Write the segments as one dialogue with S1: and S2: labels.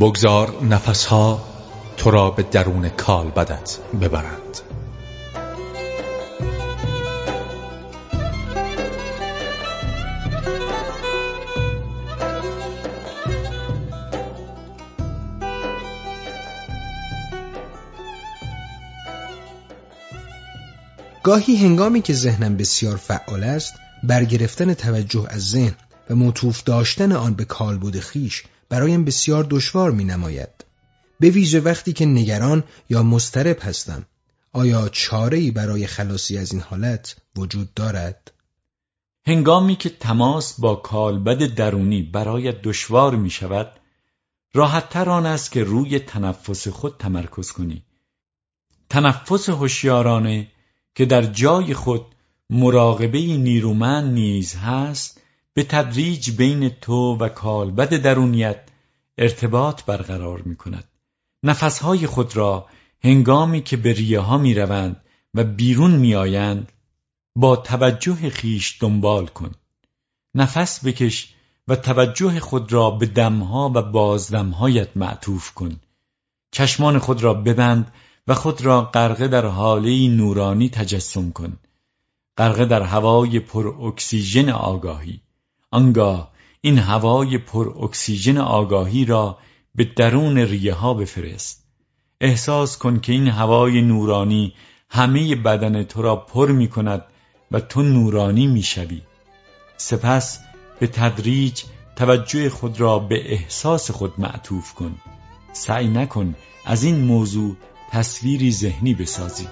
S1: بگذار نفسها تو را به درون کال بدت ببرند.
S2: گاهی هنگامی که ذهنم بسیار فعال است برگرفتن توجه از ذهن و مطوف داشتن آن به کالبد خیش برایم بسیار دشوار می نماید. به ویژه وقتی که نگران یا مضطرب هستم آیا چاره ای برای خلاصی از این حالت وجود دارد؟
S3: هنگامی که تماس با کالبد درونی برایت دشوار می شود راحتتر آن است که روی تنفس خود تمرکز کنی تنفس هوشیارانه که در جای خود مراقبه نیرومند نیز هست به تدریج بین تو و کالبد درونیت ارتباط برقرار می کند نفسهای خود را هنگامی که به ریه ها می روند و بیرون می آیند با توجه خیش دنبال کن. نفس بکش و توجه خود را به دمها و بازدمهایت معطوف کن. چشمان خود را ببند و خود را غرقه در حاله نورانی تجسم کن. غرقه در هوای پر اکسیژن آگاهی. آنگاه این هوای پر اکسیژن آگاهی را به درون ریه ها بفرست. احساس کن که این هوای نورانی همه بدن تو را پر می کند و تو نورانی می شوی. سپس به تدریج توجه خود را به احساس خود معطوف کن. سعی نکن از این موضوع تصویری ذهنی بسازی.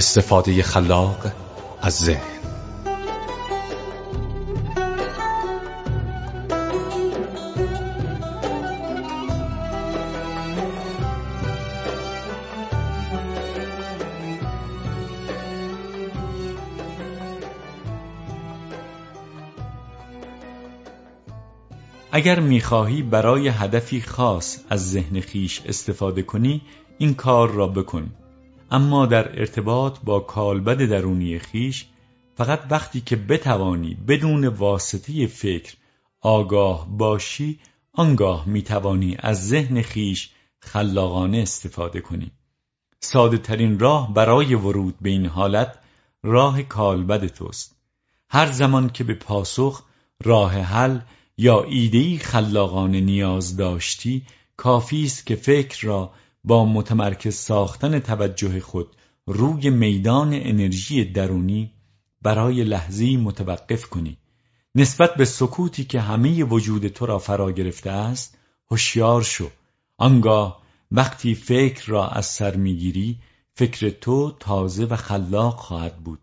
S1: استفاده خلاق از ذهن.
S3: اگر می‌خواهی برای هدفی خاص از ذهن خیش استفاده کنی این کار را بکن. اما در ارتباط با کالبد درونی خیش فقط وقتی که بتوانی بدون واسطه فکر آگاه باشی آنگاه می‌توانی از ذهن خیش خلاقانه استفاده کنی. ساده ترین راه برای ورود به این حالت راه کالبد توست. هر زمان که به پاسخ راه حل یا ایدهی خلاقانه نیاز داشتی کافی است که فکر را با متمرکز ساختن توجه خود روی میدان انرژی درونی برای لحظی متوقف کنی. نسبت به سکوتی که همه وجود تو را فرا گرفته است هوشیار شو. آنگاه وقتی فکر را از سر می‌گیری فکر تو تازه و خلاق خواهد بود.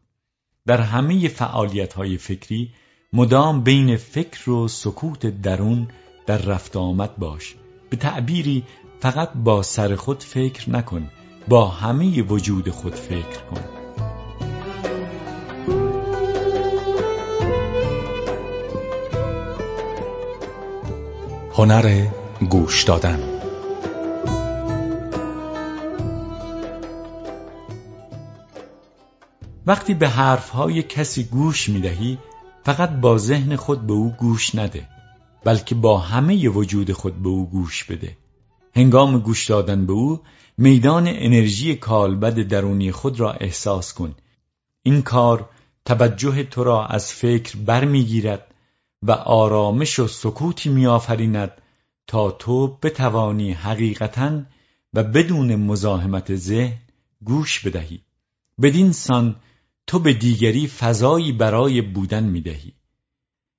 S3: در همه فعالیت های فکری مدام بین فکر و سکوت درون در رفت آمد باش. به تعبیری فقط با سر خود فکر نکن با همه وجود خود فکر کن.
S1: هنر گوش دادن.
S3: وقتی به حرفهای کسی گوش می‌دهی فقط با ذهن خود به او گوش نده بلکه با همه وجود خود به او گوش بده. هنگام گوش دادن به او میدان انرژی کالبد درونی خود را احساس کن. این کار توجه تو را از فکر برمیگیرد و آرامش و سکوتی میآفریند تا تو بتوانی حقیقتا و بدون مزاحمت ذهن گوش بدهی. بدین سان تو به دیگری فضایی برای بودن می‌دهی.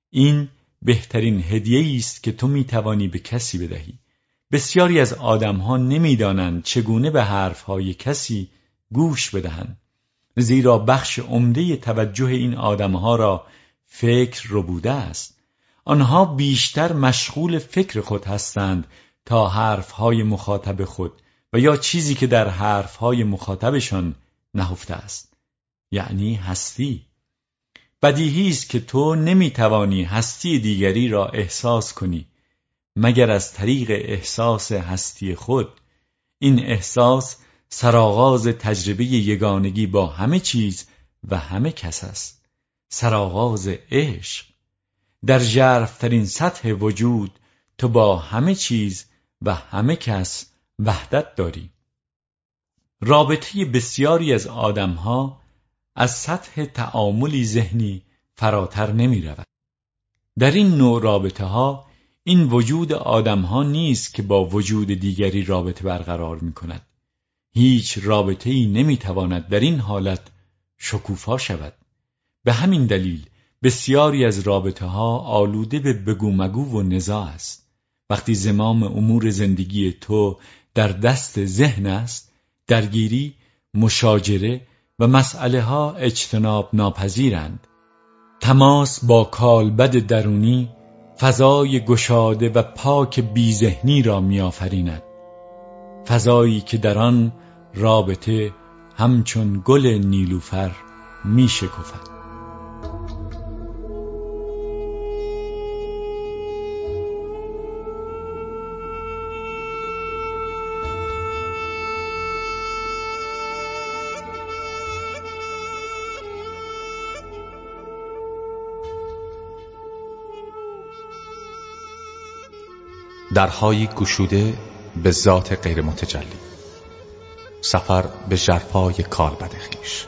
S3: این بهترین هدیه است که تو می‌توانی به کسی بدهی. بسیاری از آدمها نمی‌دانند چگونه به حرفهای کسی گوش بدهند. زیرا بخش عمده توجه این آدمها را فکر رو بوده است. آنها بیشتر مشغول فکر خود هستند تا حرفهای مخاطب خود و یا چیزی که در حرفهای مخاطبشان نهفته است. یعنی هستی. بدیهی است که تو نمی‌توانی هستی دیگری را احساس کنی. مگر از طریق احساس هستی خود. این احساس سرآغاز تجربه یگانگی با همه چیز و همه کس است. سرآغاز عشق. در ژرفترین سطح وجود تو با همه چیز و همه کس وحدت داری. رابطه بسیاری از آدمها از سطح تعاملی ذهنی فراتر نمی رود. در این نوع رابطه ها این وجود آدمها نیست که با وجود دیگری رابطه برقرار می کند. هیچ رابطه ای نمی تواند در این حالت شکوفا شود. به همین دلیل بسیاری از رابطه ها آلوده به بگو مگو و نزاع است. وقتی زمام امور زندگی تو در دست ذهن است درگیری مشاجره و مسئله ها اجتناب ناپذیرند تماس با کالبد درونی فضای گشاده و پاک بیذهنی را میآفریند. فضایی که در آن رابطه همچون گل نیلوفر میشکفد.
S1: درهایی گشوده به ذات غیر متجلی سفر به جرفای کالبد خیش.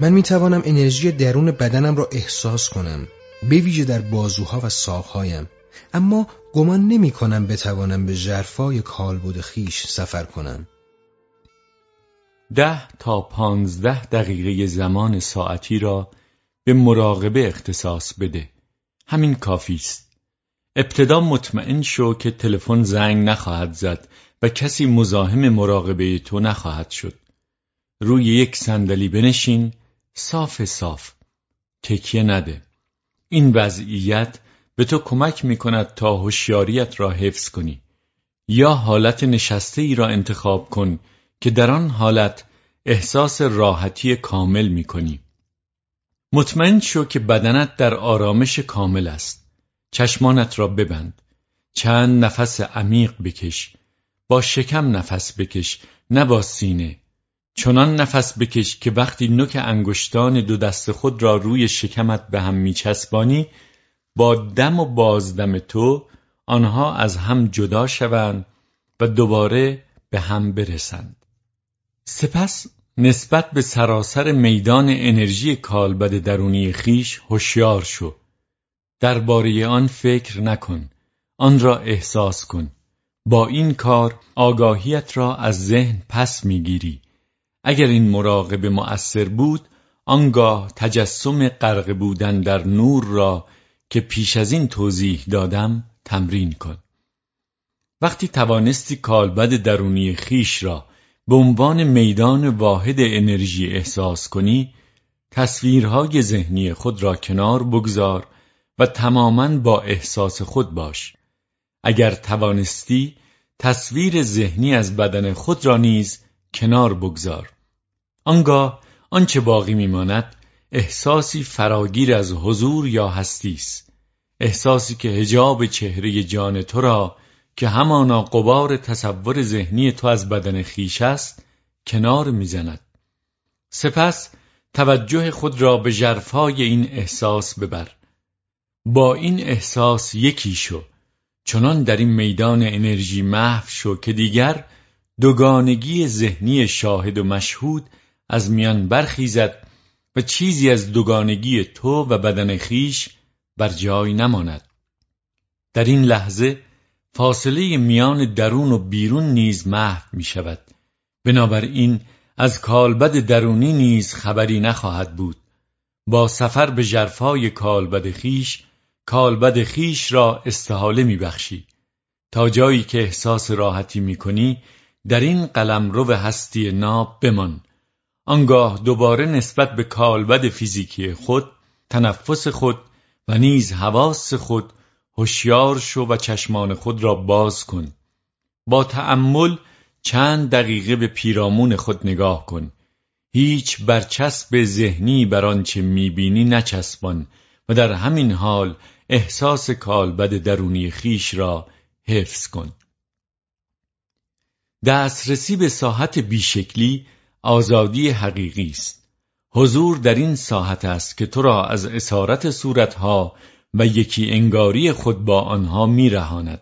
S2: من می توانم انرژی درون بدنم را احساس کنم به ویژه در بازوها و ساقهایم. اما گمان نمی کنم بتوانم به جرفای کالبد خیش سفر کنم.
S3: ده تا پانزده دقیقه زمان ساعتی را به مراقبه اختصاص بده. همین کافی است. ابتدا مطمئن شو که تلفن زنگ نخواهد زد و کسی مزاحم مراقبه تو نخواهد شد. روی یک صندلی بنشین صاف صاف. تکیه نده. این وضعیت به تو کمک می کند تا هوشیاریت را حفظ کنی. یا حالت نشسته ای را انتخاب کن که در آن حالت احساس راحتی کامل می کنی مطمئن شو که بدنت در آرامش کامل است. چشمانت را ببند. چند نفس عمیق بکش. با شکم نفس بکش. نه با سینه. چنان نفس بکش که وقتی نوک انگشتان دو دست خود را روی شکمت به هم میچسبانی با دم و بازدم تو آنها از هم جدا شوند و دوباره به هم برسند. سپس نسبت به سراسر میدان انرژی کالبد درونی خیش هوشیار شو. درباره آن فکر نکن آن را احساس کن. با این کار آگاهیت را از ذهن پس می‌گیری. اگر این مراقبه مؤثر بود آنگاه تجسم غرق بودن در نور را که پیش از این توضیح دادم تمرین کن. وقتی توانستی کالبد درونی خیش را به عنوان میدان واحد انرژی احساس کنی تصویرهای ذهنی خود را کنار بگذار و تماما با احساس خود باش. اگر توانستی تصویر ذهنی از بدن خود را نیز کنار بگذار. آنگاه آنچه باقی میماند احساسی فراگیر از حضور یا هستی است. احساسی که هجاب چهره جان تو را که همانا قبار تصور ذهنی تو از بدن خیش است کنار می‌زند. سپس توجه خود را به جرفای این احساس ببر. با این احساس یکی شو چنان در این میدان انرژی محو شو که دیگر دوگانگی ذهنی شاهد و مشهود از میان برخیزد و چیزی از دوگانگی تو و بدن خیش بر جای نماند. در این لحظه فاصله میان درون و بیرون نیز محو می شود بنابراین از کالبد درونی نیز خبری نخواهد بود. با سفر به جرفای کالبد خیش کالبد خیش را استحاله می بخشی تا جایی که احساس راحتی می کنی در این قلمرو هستی ناب بمان. آنگاه دوباره نسبت به کالبد فیزیکی خود تنفس خود و نیز حواس خود هوشیار شو و چشمان خود را باز کن. با تأمل چند دقیقه به پیرامون خود نگاه کن. هیچ برچسب ذهنی بر آنچه می‌بینی نچسبان و در همین حال احساس کالبد درونی خیش را حفظ کن. دسترسی به ساحت بیشکلی آزادی حقیقی است. حضور در این ساحت است که تو را از اسارت صورتها و یکی انگاری خود با آنها میرهاند.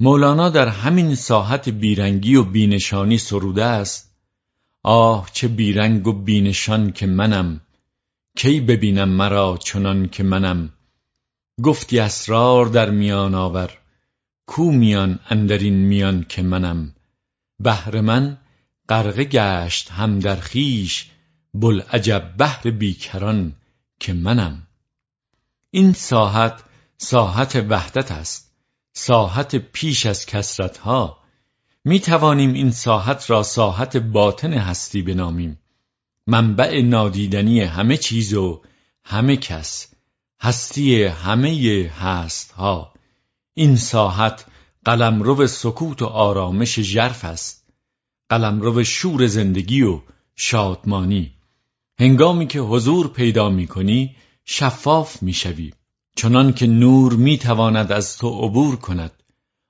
S3: مولانا در همین ساحت بیرنگی و بینشانی سروده است. آه چه بیرنگ و بینشان که منم! کی ببینم مرا چنان که منم! گفتی اسرار در میان آور کو میان اندرین میان که منم! بهر من غرقه گشت هم در خیش عجب بهر بیکران که منم. این ساحت ساحت وحدت است ساحت پیش از کسرتها می توانیم این ساحت را ساحت باطن هستی بنامیم. منبع نادیدنی همه چیز و همه کس هستی همه هست ها این ساحت قلمرو سکوت و آرامش ژرف است. قلمرو شور زندگی و شادمانی. هنگامی که حضور پیدا می کنی شفاف می شوی چنان که نور می تواند از تو عبور کند.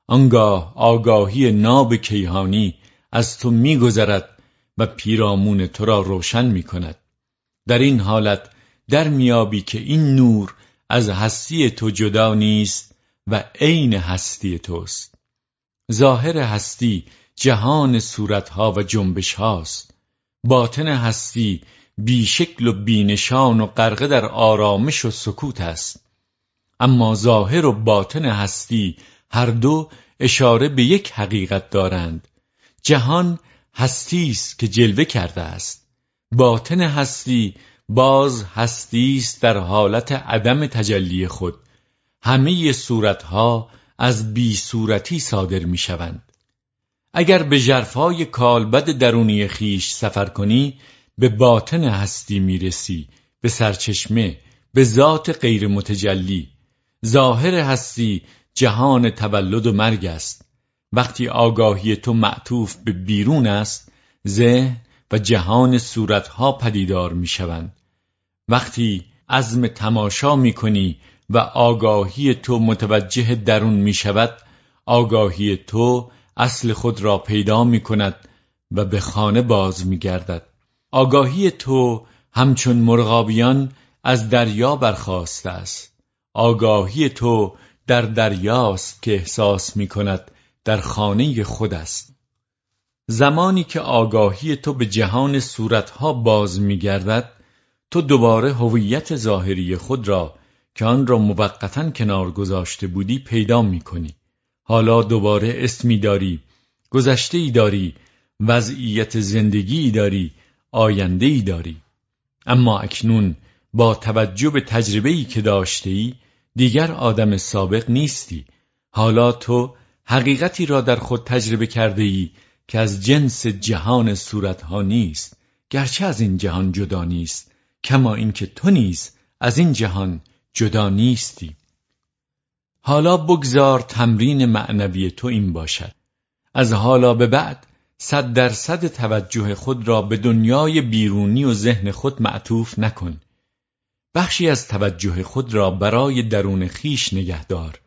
S3: آنگاه آگاهی ناب کیهانی از تو میگذرد و پیرامون تو را روشن می کند در این حالت در میابی که این نور از هستی تو جدا نیست و عین هستی توست. ظاهر هستی جهان صورتها و جنبش هاست. باطن هستی بیشکل و بینشان و غرقه در آرامش و سکوت است. اما ظاهر و باطن هستی هر دو اشاره به یک حقیقت دارند. جهان هستی است که جلوه کرده است. باطن هستی باز هستی است در حالت عدم تجلی خود. همه صورتها از بی صورتی صادر می شوند اگر به جرفای کالبد درونی خیش سفر کنی به باطن هستی می‌رسی به سرچشمه به ذات غیر متجلی ظاهر هستی جهان تولد و مرگ است. وقتی آگاهی تو معطوف به بیرون است ذهن و جهان صورتها پدیدار می‌شوند. وقتی عزم تماشا می‌کنی و آگاهی تو متوجه درون می شود آگاهی تو اصل خود را پیدا می کند و به خانه باز می گردد آگاهی تو همچون مرغابیان از دریا برخواسته است. آگاهی تو در دریاست که احساس می کند در خانه خود است. زمانی که آگاهی تو به جهان صورتها باز می گردد تو دوباره هویت ظاهری خود را که آن را موقتا کنار گذاشته بودی پیدا می کنی. حالا دوباره اسمی داری گذشته ای داری وضعیت زندگی داری آینده ای داری. اما اکنون با توجه به تجربه ای که داشته ای دیگر آدم سابق نیستی. حالا تو حقیقتی را در خود تجربه کرده ای که از جنس جهان صورتها نیست گرچه از این جهان جدا نیست کما اینکه تو نیز از این جهان جدا نیستی. حالا بگذار تمرین معنوی تو این باشد. از حالا به بعد صد درصد توجه خود را به دنیای بیرونی و ذهن خود معطوف نکن. بخشی از توجه خود را برای درون خیش نگهدار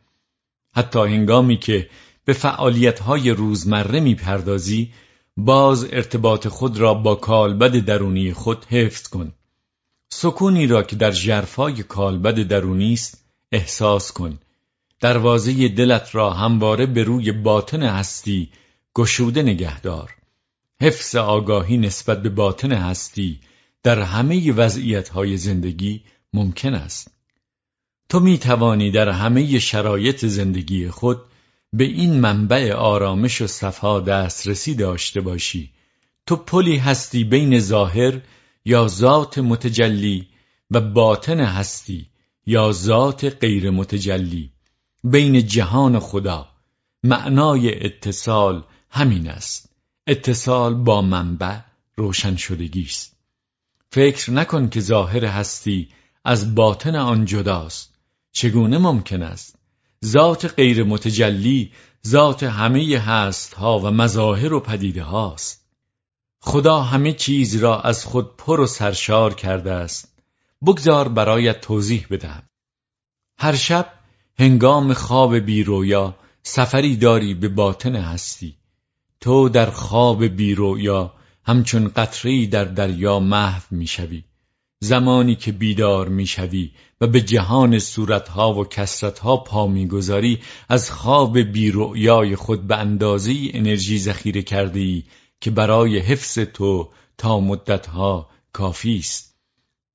S3: حتی هنگامی که به فعالیتهای روزمره می‌پردازی باز ارتباط خود را با کالبد درونی خود حفظ کن. سکونی را که در جرفای کالبد درونی است احساس کن. دروازه دلت را همواره به روی باطن هستی گشوده نگهدار. حفظ آگاهی نسبت به باطن هستی در همه وضعیتهای زندگی ممکن است. تو می توانی در همه شرایط زندگی خود به این منبع آرامش و صفا دسترسی داشته باشی. تو پلی هستی بین ظاهر یا ذات متجلی و باطن هستی یا ذات غیر متجلی. بین جهان خدا. معنای اتصال همین است. اتصال با منبع روشن شدگی است. فکر نکن که ظاهر هستی از باطن آن جداست. چگونه ممکن است؟ ذات غیر متجلی ذات همه هست ها و مظاهر و پدیده هاست. خدا همه چیز را از خود پر و سرشار کرده است. بگذار برایت توضیح بدهم. هر شب هنگام خواب بیرویا سفری داری به باطن هستی. تو در خواب بیرویا همچون قطری در دریا محو می‌شوی. زمانی که بیدار می‌شوی و به جهان صورتها و کسرتها پا می‌گذاری از خواب بیرویای خود به اندازه انرژی ذخیره کرده ای که برای حفظ تو تا مدتها کافی است.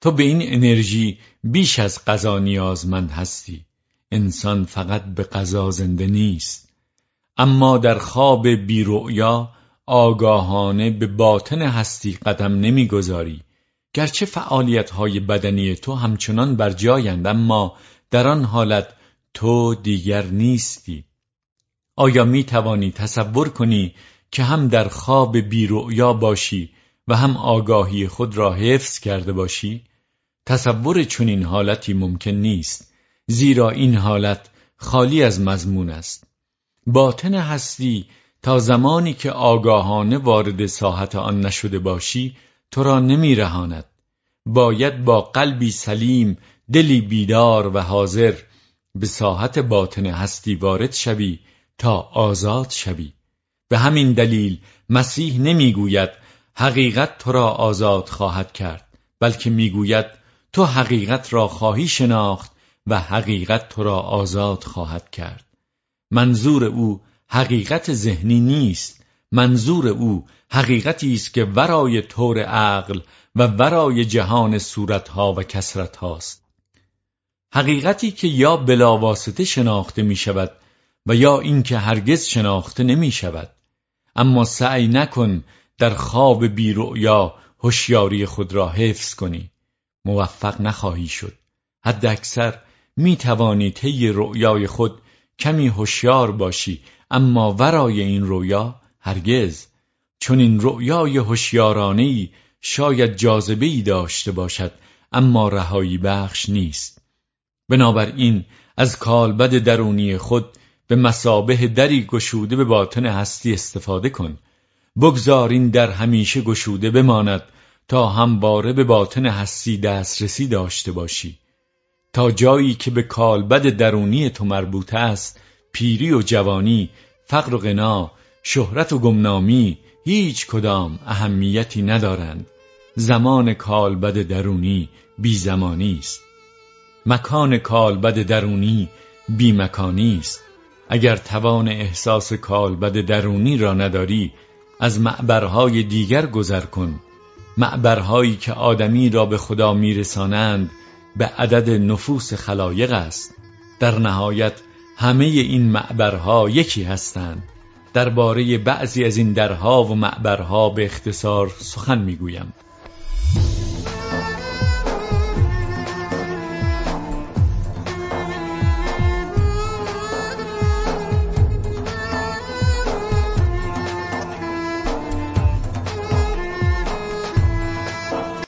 S3: تو به این انرژی بیش از غذا نیازمند هستی. انسان فقط به غذا زنده نیست. اما در خواب بیرؤیا آگاهانه به باطن هستی قدم نمی‌گذاری. گرچه فعالیت های بدنی تو همچنان بر جایند اما در آن حالت تو دیگر نیستی. آیا می توانی تصور کنی که هم در خواب بیرؤیا باشی و هم آگاهی خود را حفظ کرده باشی؟ تصور چنین حالتی ممکن نیست. زیرا این حالت خالی از مضمون است باطن هستی تا زمانی که آگاهانه وارد ساحت آن نشده باشی تو را نمی رهاند. باید با قلبی سلیم دلی بیدار و حاضر به ساحت باطن هستی وارد شوی تا آزاد شوی به همین دلیل مسیح نمی‌گوید حقیقت تو را آزاد خواهد کرد بلکه می‌گوید تو حقیقت را خواهی شناخت و حقیقت تو را آزاد خواهد کرد. منظور او حقیقت ذهنی نیست. منظور او حقیقتی است که ورای طور عقل و ورای جهان صورتها و کسرت هاست حقیقتی که یا بلاواسطه شناخته می شود و یا اینکه هرگز شناخته نمی شود اما سعی نکن در خواب بیرؤیا هوشیاری خود را حفظ کنی. موفق نخواهی شد. حد اکثر می توانی طی رؤیای خود کمی هوشیار باشی اما ورای این رویا هرگز. چون این رؤیای هوشیارانه شاید جاذبه ای داشته باشد اما رهایی بخش نیست. بنابراین از کالبد درونی خود به مسابه دری گشوده به باطن هستی استفاده کن. بگذار این در همیشه گشوده بماند تا همواره به باطن هستی دسترسی داشته باشی. تا جایی که به کالبد درونی تو مربوط است پیری و جوانی فقر و غنا شهرت و گمنامی هیچ کدام اهمیتی ندارند. زمان کالبد درونی بی زمانی است. مکان کالبد درونی بی مکانی است. اگر توان احساس کالبد درونی را نداری از معبرهای دیگر گذر کن. معبرهایی که آدمی را به خدا میرسانند به عدد نفوس خلایق است. در نهایت همه این معبرها یکی هستند. درباره بعضی از این درها و معبرها به اختصار سخن می‌گویم.